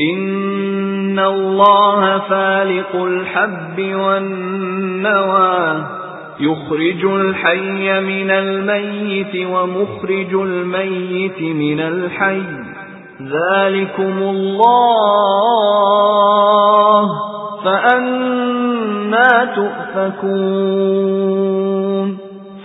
إِنَّ اللَّهَ فَالِقُ الْحَبِّ وَالنَّوَى يُخْرِجُ الْحَيَّ مِنَ الْمَيِّتِ وَمُخْرِجُ الْمَيِّتِ مِنَ الْحَيِّ ذَلِكُمُ اللَّهُ فَأَنَّى تُؤْفَكُونَ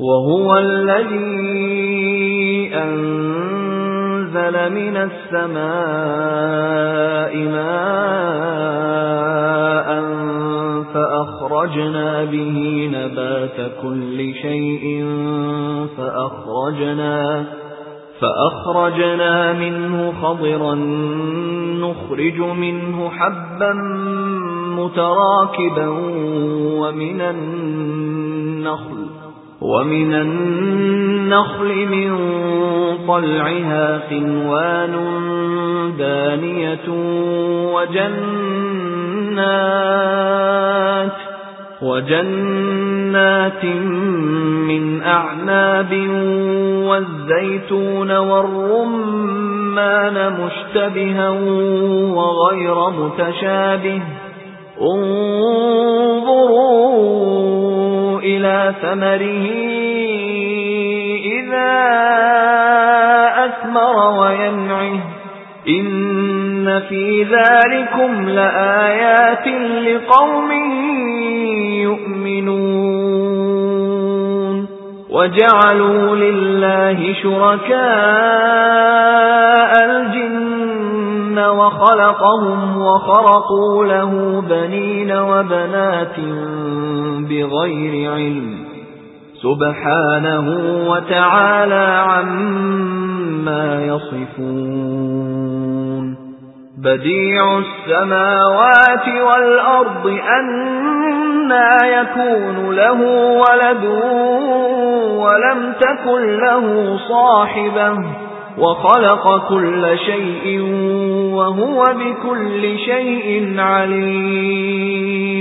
وَهُوَ الَّذِي أَنزَلَ مِنَ السَّمَاءِ مَاءً فَأَخْرَجْنَا بِهِ نَبَاتَ كُلِّ شَيْءٍ فَأَخْرَجْنَا فَأَخْرَجْنَا مِنْهُ خَضِرًا نُخْرِجُ مِنْهُ حَبًّا مُتَرَاكِبًا وَمِنَ النَّخْلِ وَمِنَ النَّخْلِ مِنْ طَلْعِهَا قِنْوَانٌ دَانِيَةٌ وَجَنَّاتٍ وَجَنَّاتٍ مِنْ أَعْنَابٍ وَالزَّيْتُونَ وَالرُّمَّانَ مُشْتَبِهًا وَغَيْرَ مُتَشَابِهٍ. ثَمَرِهِ إِذَا أَثْمَرَ وَيَنْعِهِ. إِنَّ فِي ذَلِكُمْ لَآيَاتٍ لِقَوْمٍ يُؤْمِنُونَ. وَجَعَلُوا لِلَّهِ شُرَكَاءَ الْجِنَّ وَخَلَقَهُمْ وَخَرَقُوا لَهُ بَنِينَ وَبَنَاتٍ بِغَيْرِ عِلْمٍ. سُبْحَانَهُ وَتَعَالَى عَمَّا يَصِفُونَ. بَدِيعُ السَّمَاوَاتِ وَالْأَرْضِ أَنَّى يَكُونُ لَهُ وَلَدٌ وَلَمْ تَكُنْ لَهُ صَاحِبَةٌ وَخَلَقَ كُلَّ شَيْءٍ وَهُوَ بِكُلِّ شَيْءٍ عَلِيمٌ.